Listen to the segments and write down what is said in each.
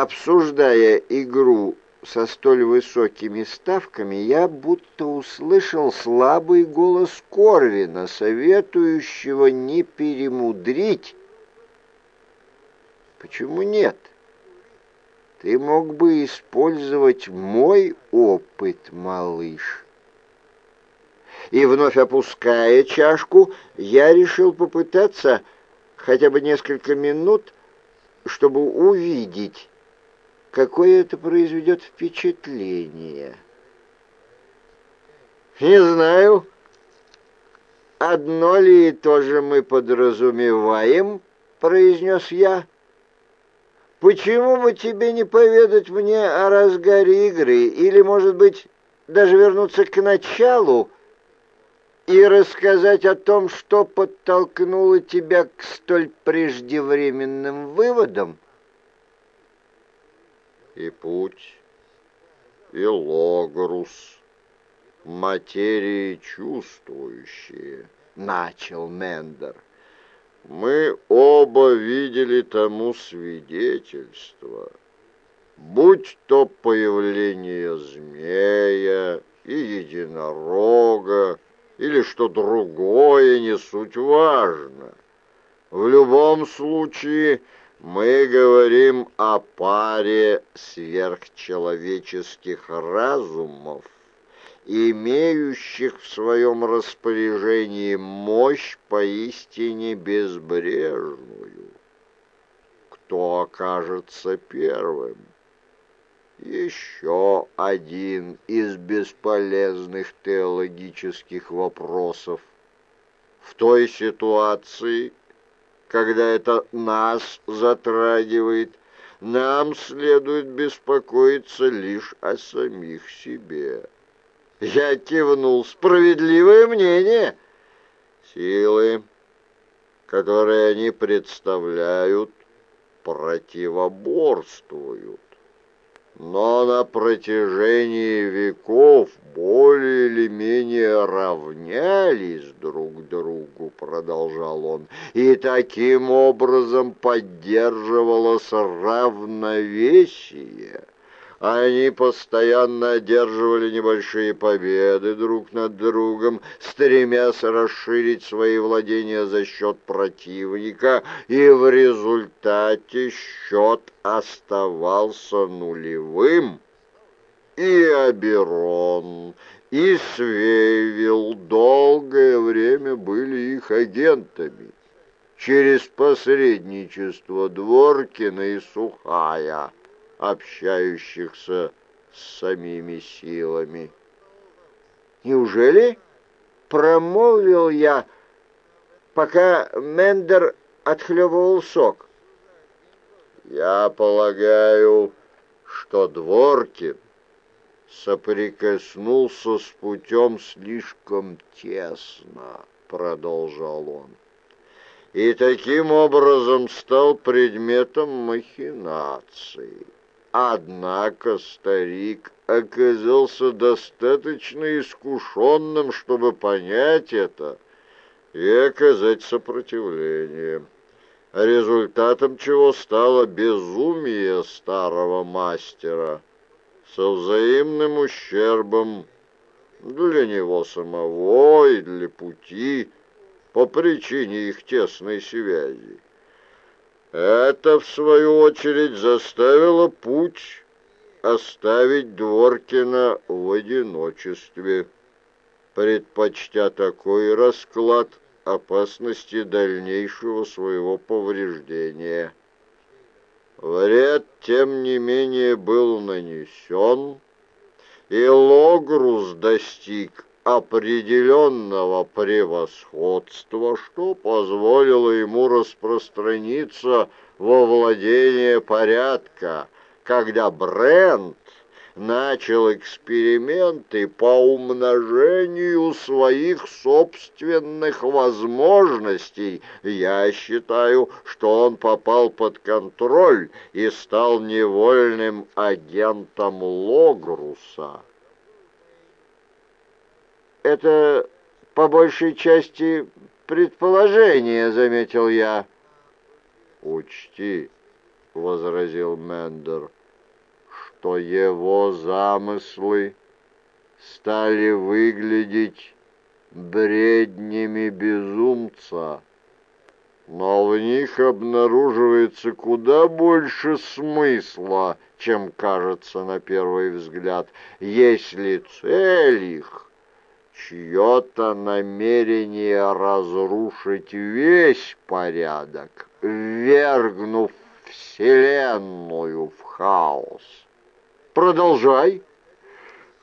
Обсуждая игру со столь высокими ставками, я будто услышал слабый голос Корвина, советующего не перемудрить. Почему нет? Ты мог бы использовать мой опыт, малыш. И вновь опуская чашку, я решил попытаться хотя бы несколько минут, чтобы увидеть, какое это произведет впечатление. Не знаю, одно ли и то же мы подразумеваем, произнес я. Почему бы тебе не поведать мне о разгаре игры, или, может быть, даже вернуться к началу и рассказать о том, что подтолкнуло тебя к столь преждевременным выводам? И путь, и логрус, материи чувствующие, — начал Мендер. Мы оба видели тому свидетельство, будь то появление змея и единорога, или что другое, не суть важно. В любом случае мы говорим о паре сверхчеловеческих разумов, имеющих в своем распоряжении мощь поистине безбрежную. Кто окажется первым? Еще один из бесполезных теологических вопросов. В той ситуации, когда это нас затрагивает, нам следует беспокоиться лишь о самих себе. Я кивнул. Справедливое мнение. Силы, которые они представляют, противоборствуют но на протяжении веков более или менее равнялись друг другу, продолжал он, и таким образом поддерживалось равновесие. Они постоянно одерживали небольшие победы друг над другом, стремясь расширить свои владения за счет противника, и в результате счет оставался нулевым. И Аберон, и Свейвилл долгое время были их агентами через посредничество Дворкина и Сухая общающихся с самими силами. Неужели? Промолвил я, пока Мендер отхлебывал сок. Я полагаю, что Дворкин соприкоснулся с путем слишком тесно, продолжал он и таким образом стал предметом махинаций. Однако старик оказался достаточно искушенным, чтобы понять это и оказать сопротивление, результатом чего стало безумие старого мастера со взаимным ущербом для него самого и для пути по причине их тесной связи. Это, в свою очередь, заставило путь оставить Дворкина в одиночестве, предпочтя такой расклад опасности дальнейшего своего повреждения. Вред, тем не менее, был нанесен, и Логрус достиг определенного превосходства, что позволило ему распространиться во владение порядка, когда Брент начал эксперименты по умножению своих собственных возможностей, я считаю, что он попал под контроль и стал невольным агентом Логруса это по большей части предположение, заметил я. Учти, — возразил Мендер, — что его замыслы стали выглядеть бреднями безумца, но в них обнаруживается куда больше смысла, чем кажется на первый взгляд, если цель их чье-то намерение разрушить весь порядок, вергнув Вселенную в хаос. Продолжай.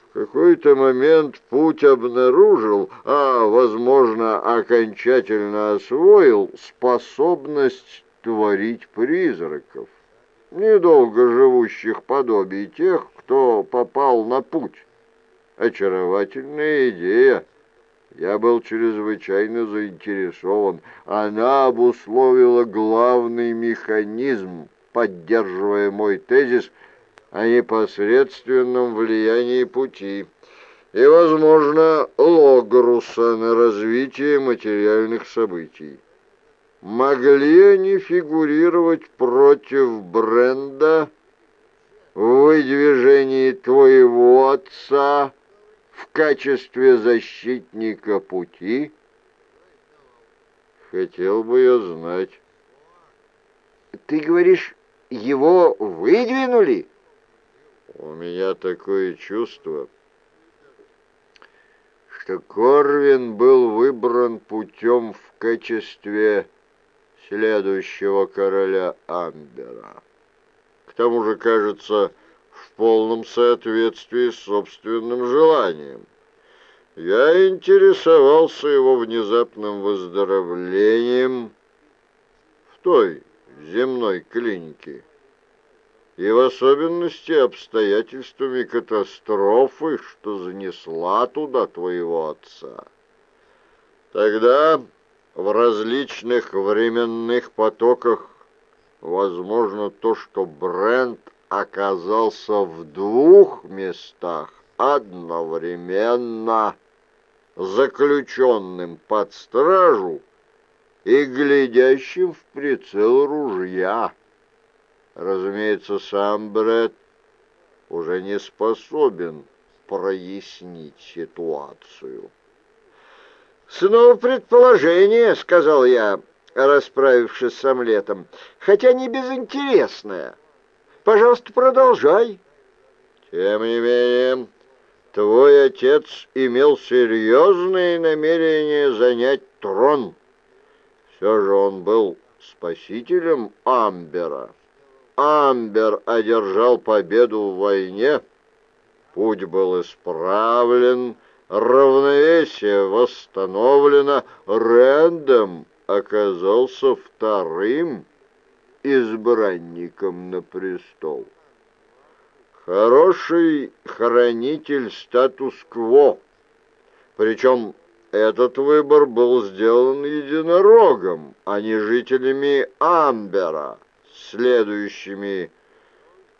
В какой-то момент путь обнаружил, а, возможно, окончательно освоил способность творить призраков, недолго живущих подобий тех, кто попал на путь. Очаровательная идея. Я был чрезвычайно заинтересован. Она обусловила главный механизм, поддерживая мой тезис о непосредственном влиянии пути и, возможно, Логруса на развитие материальных событий. Могли они фигурировать против бренда в выдвижении твоего отца в качестве защитника пути? Хотел бы я знать. Ты говоришь, его выдвинули? У меня такое чувство, что Корвин был выбран путем в качестве следующего короля Амбера. К тому же, кажется, в полном соответствии с собственным желанием. Я интересовался его внезапным выздоровлением в той земной клинике и в особенности обстоятельствами катастрофы, что занесла туда твоего отца. Тогда в различных временных потоках возможно то, что Брент оказался в двух местах одновременно заключенным под стражу и глядящим в прицел ружья. Разумеется, сам Бред уже не способен прояснить ситуацию. «Снова предположение», — сказал я, расправившись с омлетом, «хотя не безинтересное. Пожалуйста, продолжай». «Тем не менее, твой отец имел серьезные намерения занять трон. Все же он был спасителем Амбера». Амбер одержал победу в войне, путь был исправлен, равновесие восстановлено, Рэндом оказался вторым избранником на престол. Хороший хранитель статус-кво, причем этот выбор был сделан единорогом, а не жителями Амбера следующими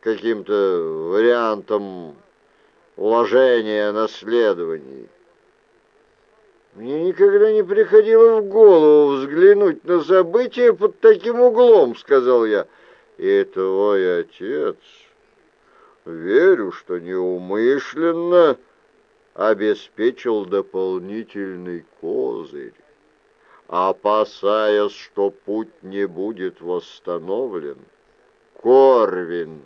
каким-то вариантом уложения наследований. Мне никогда не приходило в голову взглянуть на события под таким углом, сказал я. И твой отец, верю, что неумышленно обеспечил дополнительный козырь опасаясь, что путь не будет восстановлен, Корвин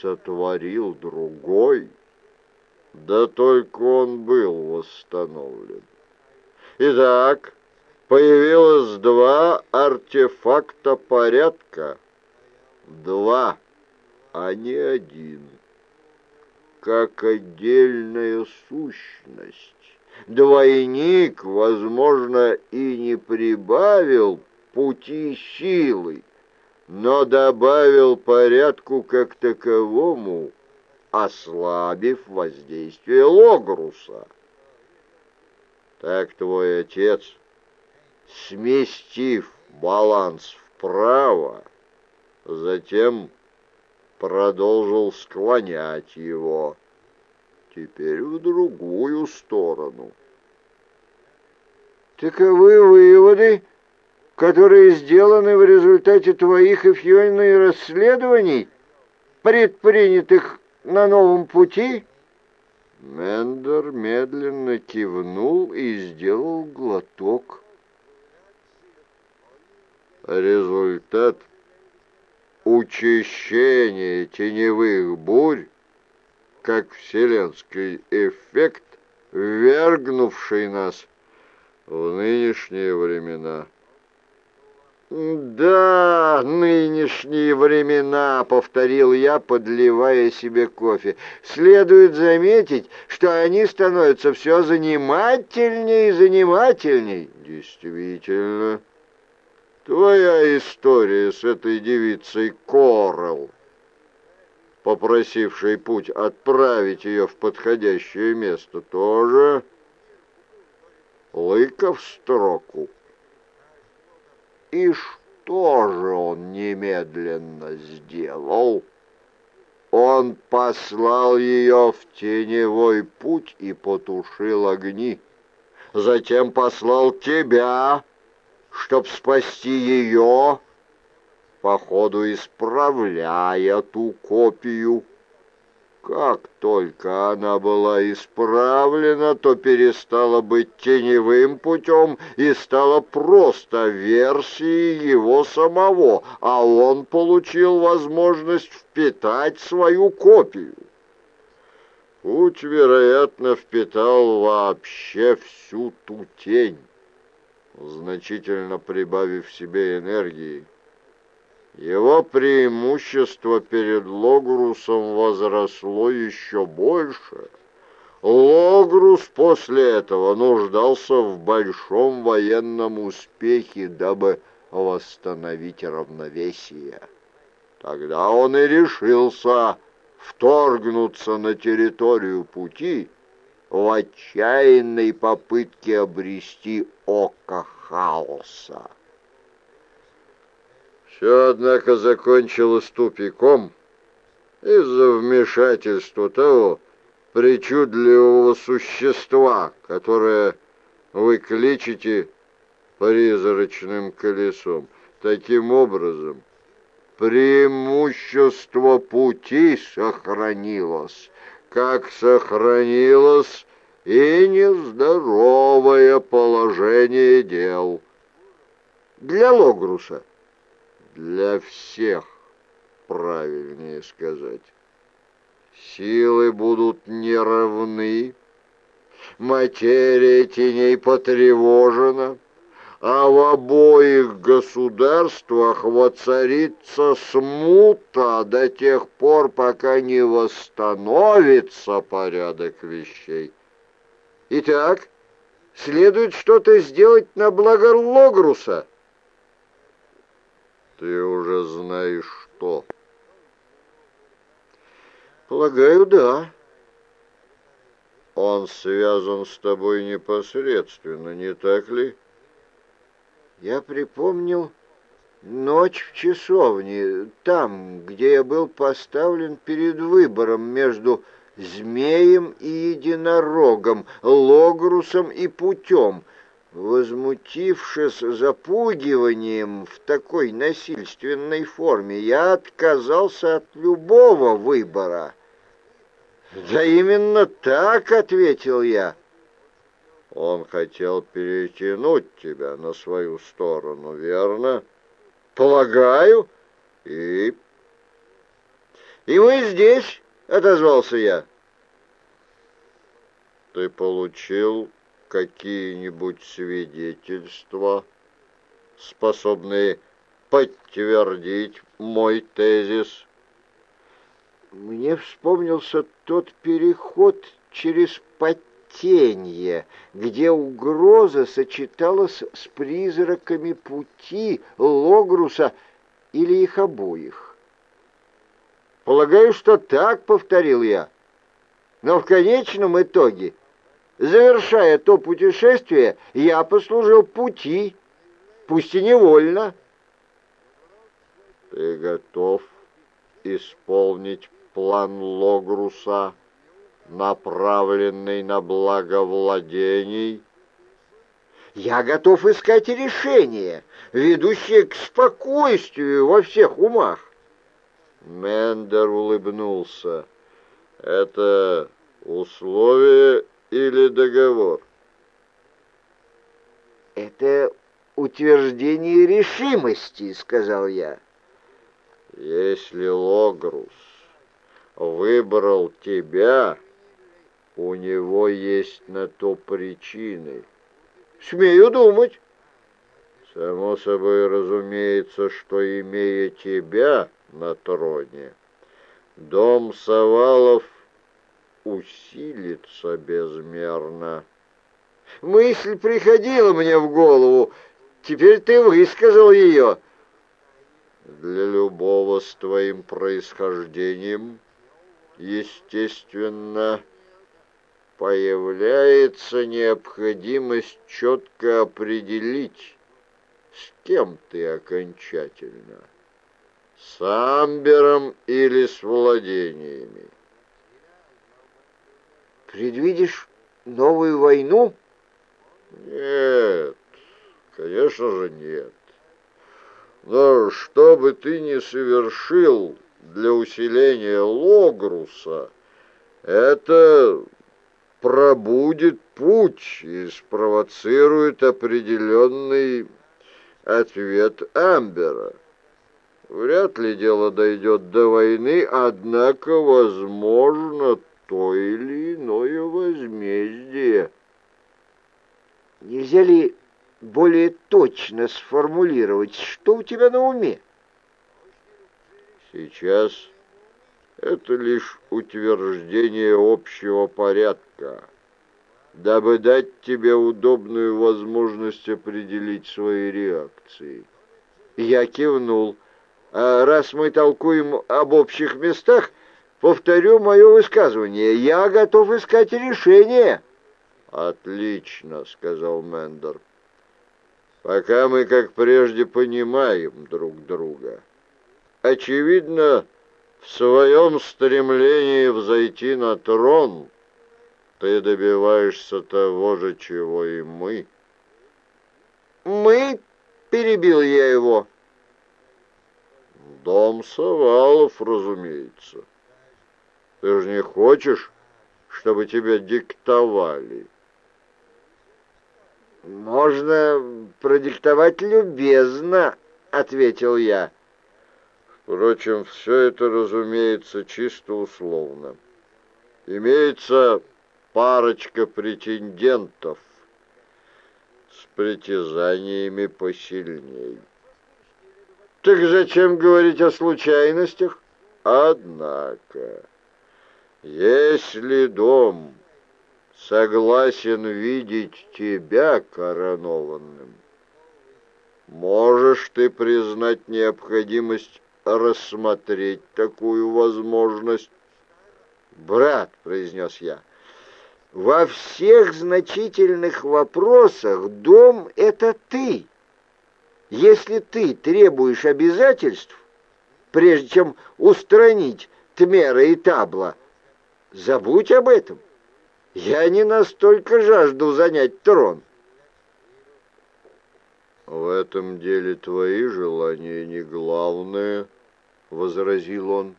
сотворил другой, да только он был восстановлен. Итак, появилось два артефакта порядка, два, а не один, как отдельная сущность. Двойник, возможно, и не прибавил пути силы, но добавил порядку как таковому, ослабив воздействие Логруса. Так твой отец, сместив баланс вправо, затем продолжил склонять его теперь в другую сторону. Таковы выводы которые сделаны в результате твоих и Фьойны расследований, предпринятых на новом пути?» Мендер медленно кивнул и сделал глоток. Результат учащения теневых бурь, как вселенский эффект, ввергнувший нас в нынешние времена. «Да, нынешние времена», — повторил я, подливая себе кофе. «Следует заметить, что они становятся все занимательней и занимательней». «Действительно, твоя история с этой девицей Коралл, попросившей путь отправить ее в подходящее место, тоже лыка в строку». И что же он немедленно сделал? Он послал ее в теневой путь и потушил огни. Затем послал тебя, чтоб спасти ее, походу исправляя ту копию. Как только она была исправлена, то перестала быть теневым путем и стала просто версией его самого, а он получил возможность впитать свою копию. Путь, вероятно, впитал вообще всю ту тень, значительно прибавив себе энергии. Его преимущество перед Логрусом возросло еще больше. Логрус после этого нуждался в большом военном успехе, дабы восстановить равновесие. Тогда он и решился вторгнуться на территорию пути в отчаянной попытке обрести око хаоса. Все, однако, закончилось тупиком из-за вмешательства того причудливого существа, которое вы кличете призрачным колесом. Таким образом, преимущество пути сохранилось, как сохранилось и нездоровое положение дел. Для Логруса для всех, правильнее сказать. Силы будут неравны, материя теней потревожена, а в обоих государствах воцарится смута до тех пор, пока не восстановится порядок вещей. Итак, следует что-то сделать на благо Логруса — ты уже знаешь что. Полагаю, да. Он связан с тобой непосредственно, не так ли? Я припомнил ночь в часовне, там, где я был поставлен перед выбором между змеем и единорогом, логрусом и путем — Возмутившись запугиванием в такой насильственной форме, я отказался от любого выбора. «Да именно так», — ответил я. «Он хотел перетянуть тебя на свою сторону, верно?» «Полагаю. И...» «И вы здесь?» — отозвался я. «Ты получил какие-нибудь свидетельства, способные подтвердить мой тезис? Мне вспомнился тот переход через потенье, где угроза сочеталась с призраками пути Логруса или их обоих. Полагаю, что так, — повторил я. Но в конечном итоге Завершая то путешествие, я послужил пути, пусть и невольно. Ты готов исполнить план Логруса, направленный на благо владений? Я готов искать решение, ведущее к спокойствию во всех умах. Мендер улыбнулся. Это условие или договор? Это утверждение решимости, сказал я. Если Логрус выбрал тебя, у него есть на то причины. Смею думать. Само собой разумеется, что, имея тебя на троне, дом Савалов усилится безмерно. Мысль приходила мне в голову, теперь ты высказал ее. Для любого с твоим происхождением, естественно, появляется необходимость четко определить, с кем ты окончательно, с Амбером или с владениями. Предвидишь новую войну? Нет, конечно же нет. Но что бы ты ни совершил для усиления Логруса, это пробудет путь и спровоцирует определенный ответ Амбера. Вряд ли дело дойдет до войны, однако, возможно, то или иное возмездие. Нельзя ли более точно сформулировать, что у тебя на уме? Сейчас это лишь утверждение общего порядка, дабы дать тебе удобную возможность определить свои реакции. Я кивнул. А раз мы толкуем об общих местах, повторю мое высказывание. Я готов искать решение. Отлично, сказал Мендер. Пока мы, как прежде, понимаем друг друга. Очевидно, в своем стремлении взойти на трон ты добиваешься того же, чего и мы. Мы, перебил я его. Дом Савалов, разумеется. Ты же не хочешь, чтобы тебя диктовали? Можно продиктовать любезно, ответил я. Впрочем, все это, разумеется, чисто условно. Имеется парочка претендентов с притязаниями посильней. Так зачем говорить о случайностях? Однако, если дом согласен видеть тебя коронованным, можешь ты признать необходимость рассмотреть такую возможность. «Брат», — произнес я, — «во всех значительных вопросах дом — это ты. Если ты требуешь обязательств, прежде чем устранить Тмера и Табла, забудь об этом. Я не настолько жажду занять трон». В этом деле твои желания не главное, — возразил он.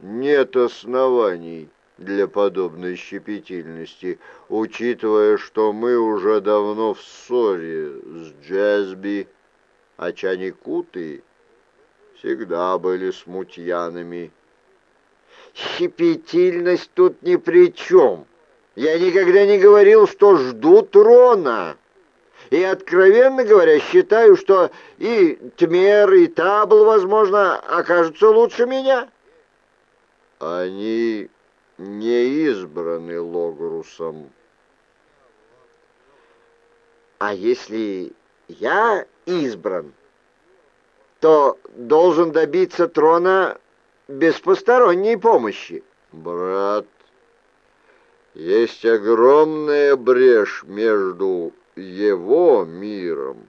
«Нет оснований для подобной щепетильности, учитывая, что мы уже давно в ссоре с Джазби, а Чаникуты всегда были смутьянами». «Щепетильность тут ни при чем. Я никогда не говорил, что жду трона». И, откровенно говоря, считаю, что и Тмер, и Табл, возможно, окажутся лучше меня. Они не избраны Логрусом. А если я избран, то должен добиться трона без посторонней помощи. Брат, есть огромная брешь между его миром,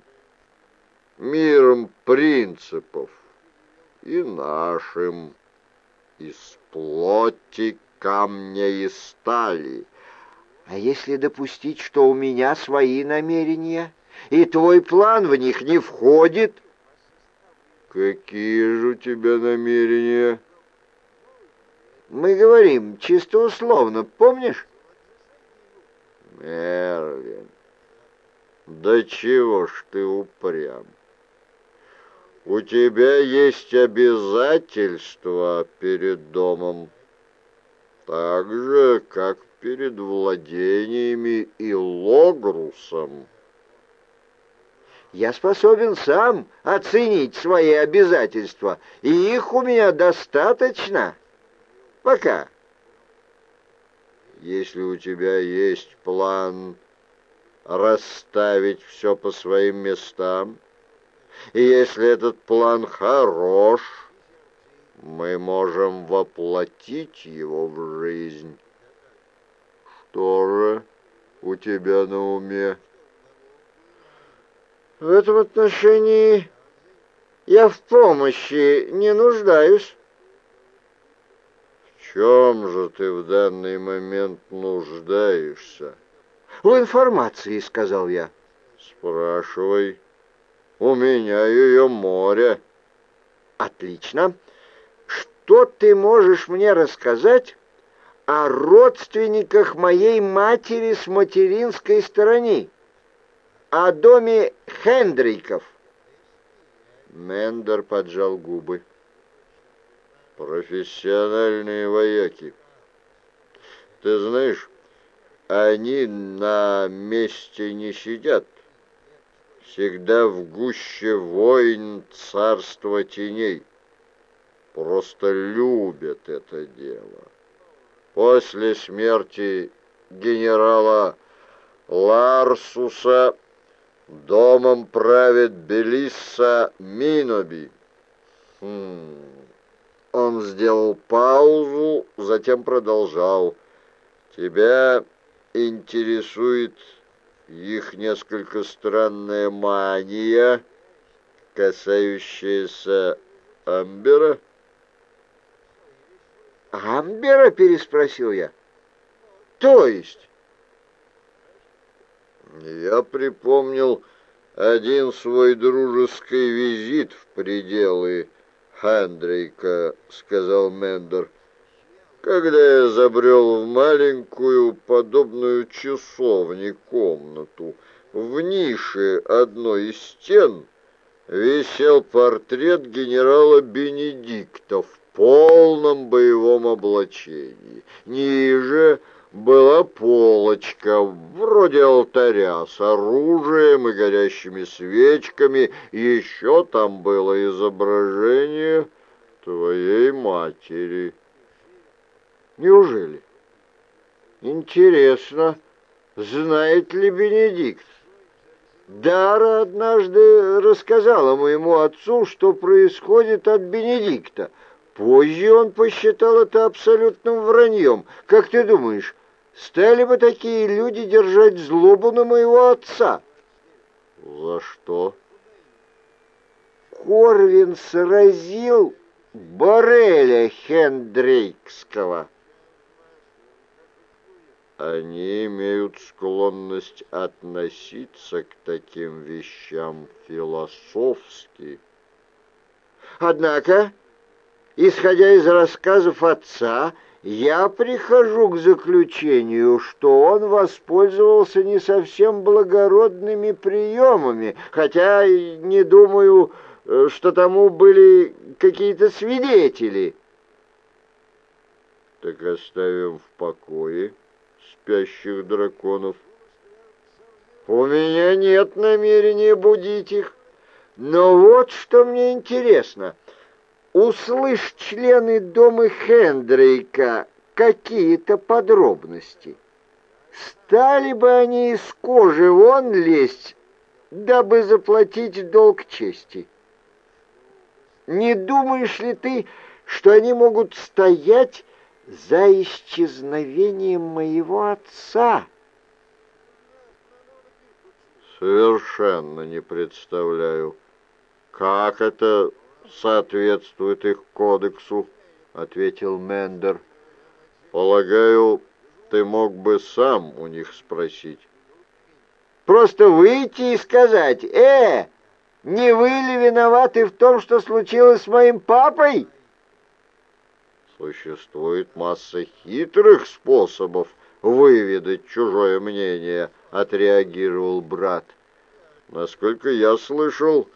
миром принципов и нашим, из плоти, камня и стали. А если допустить, что у меня свои намерения, и твой план в них не входит? Какие же у тебя намерения? Мы говорим чисто условно, помнишь? Мервин, да чего ж ты упрям? У тебя есть обязательства перед домом, так же, как перед владениями и Логрусом. Я способен сам оценить свои обязательства, и их у меня достаточно. Пока. Если у тебя есть план расставить все по своим местам, и если этот план хорош, мы можем воплотить его в жизнь. Что же у тебя на уме? В этом отношении я в помощи не нуждаюсь. Чем же ты в данный момент нуждаешься? В информации, сказал я. Спрашивай. У меня ее море. Отлично. Что ты можешь мне рассказать о родственниках моей матери с материнской стороны? О доме Хендриков? Мендер поджал губы. Профессиональные вояки. Ты знаешь, они на месте не сидят всегда в гуще войн царства теней. Просто любят это дело. После смерти генерала Ларсуса домом правит Белисса Миноби. Хм. Он сделал паузу, затем продолжал. Тебя интересует их несколько странная мания, касающаяся Амбера. «Амбера?» — переспросил я. «То есть?» Я припомнил один свой дружеский визит в пределы Хандрейка, — сказал Мендер когда я забрел в маленькую, подобную часовне, комнату. В нише одной из стен висел портрет генерала Бенедикта в полном боевом облачении. Ниже была полочка, вроде алтаря, с оружием и горящими свечками. Еще там было изображение твоей матери. Неужели? Интересно, знает ли Бенедикт? Дара однажды рассказала моему отцу, что происходит от Бенедикта. Позже он посчитал это абсолютным враньем. Как ты думаешь, стали бы такие люди держать злобу на моего отца? За что? Корвин сразил Бореля Хендрейкского. Они имеют склонность относиться к таким вещам философски. Однако, исходя из рассказов отца, я прихожу к заключению, что он воспользовался не совсем благородными приемами, хотя не думаю, что тому были какие-то свидетели. Так оставим в покое спящих драконов. У меня нет намерения будить их. Но вот что мне интересно. Услышь члены дома Хендрейка какие-то подробности. Стали бы они из кожи вон лезть, дабы заплатить долг чести? Не думаешь ли ты, что они могут стоять за исчезновением моего отца. Совершенно не представляю, как это соответствует их кодексу, ответил Мендер. Полагаю, ты мог бы сам у них спросить. Просто выйти и сказать, «Э, не вы ли виноваты в том, что случилось с моим папой?» Существует масса хитрых способов выведать чужое мнение, отреагировал брат. Насколько я слышал,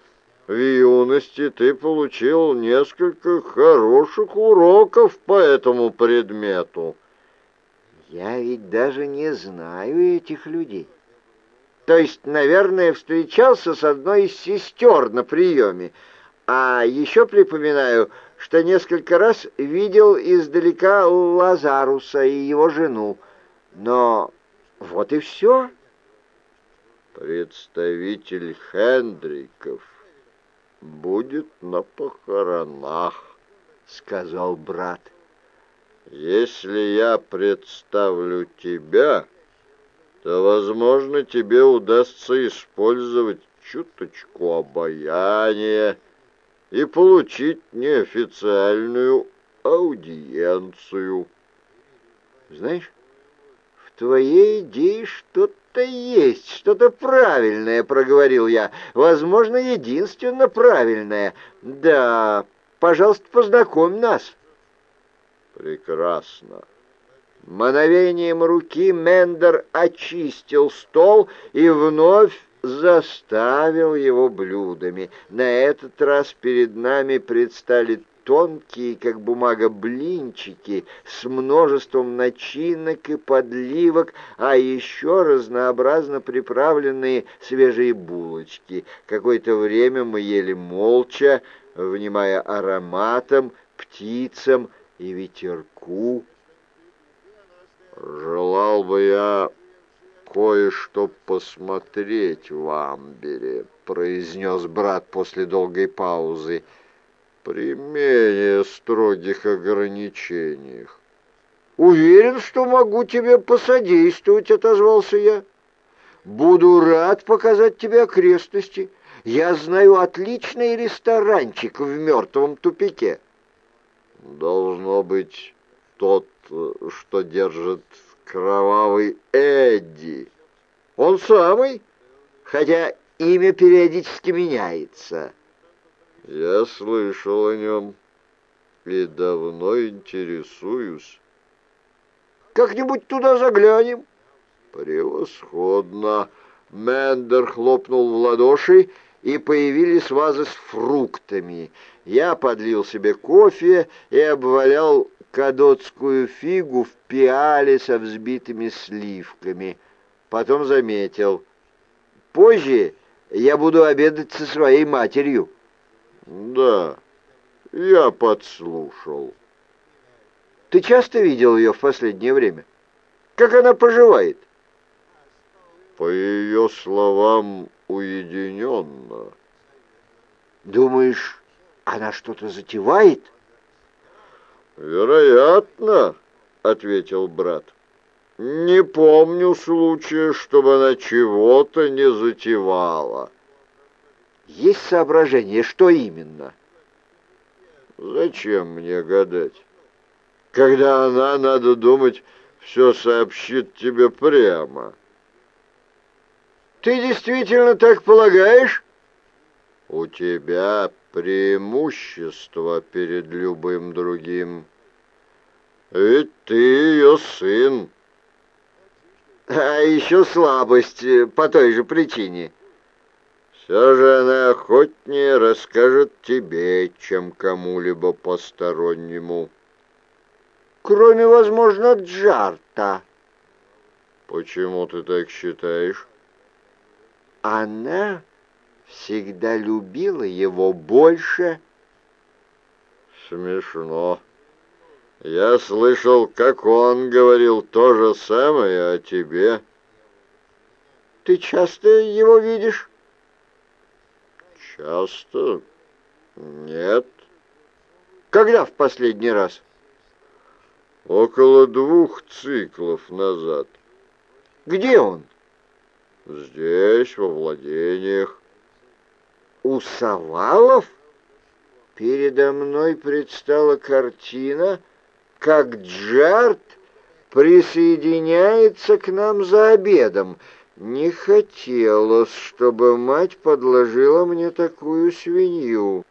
в юности ты получил несколько хороших уроков по этому предмету. Я ведь даже не знаю этих людей. То есть, наверное, встречался с одной из сестер на приеме. А еще припоминаю, что несколько раз видел издалека Лазаруса и его жену. Но вот и все. Представитель Хендриков будет на похоронах, сказал брат. Если я представлю тебя, то, возможно, тебе удастся использовать чуточку обаяния и получить неофициальную аудиенцию. Знаешь, в твоей идее что-то есть, что-то правильное, проговорил я. Возможно, единственно правильное. Да, пожалуйста, познакомь нас. Прекрасно. Мановением руки Мендер очистил стол и вновь заставил его блюдами. На этот раз перед нами предстали тонкие, как бумага, блинчики с множеством начинок и подливок, а еще разнообразно приправленные свежие булочки. Какое-то время мы ели молча, внимая ароматам, птицам и ветерку. «Желал бы я кое-что посмотреть в Амбере», — произнес брат после долгой паузы, — «при менее строгих ограничениях». «Уверен, что могу тебе посодействовать», — отозвался я. «Буду рад показать тебе окрестности. Я знаю отличный ресторанчик в мертвом тупике». Должно быть тот, что держит кровавый Эдди. Он самый, хотя имя периодически меняется. Я слышал о нем и давно интересуюсь. Как-нибудь туда заглянем. Превосходно. Мендер хлопнул в ладоши, и появились вазы с фруктами. Я подлил себе кофе и обвалял кадотскую фигу в пиале со взбитыми сливками. Потом заметил. Позже я буду обедать со своей матерью. Да, я подслушал. Ты часто видел ее в последнее время? Как она поживает? По ее словам, уединенно. Думаешь, она что-то затевает? Вероятно, ответил брат. Не помню случая, чтобы она чего-то не затевала. Есть соображение, что именно? Зачем мне гадать? Когда она, надо думать, все сообщит тебе прямо. Ты действительно так полагаешь? У тебя преимущество перед любым другим. Ведь ты ее сын. А еще слабость э, по той же причине. Все же она охотнее расскажет тебе, чем кому-либо постороннему. Кроме, возможно, Джарта. Почему ты так считаешь? Она всегда любила его больше. Смешно. Я слышал, как он говорил то же самое о тебе. Ты часто его видишь? Часто? Нет. Когда в последний раз? Около двух циклов назад. Где он? Здесь, во владениях. У Савалов? Передо мной предстала картина, как Джарт присоединяется к нам за обедом. Не хотелось, чтобы мать подложила мне такую свинью».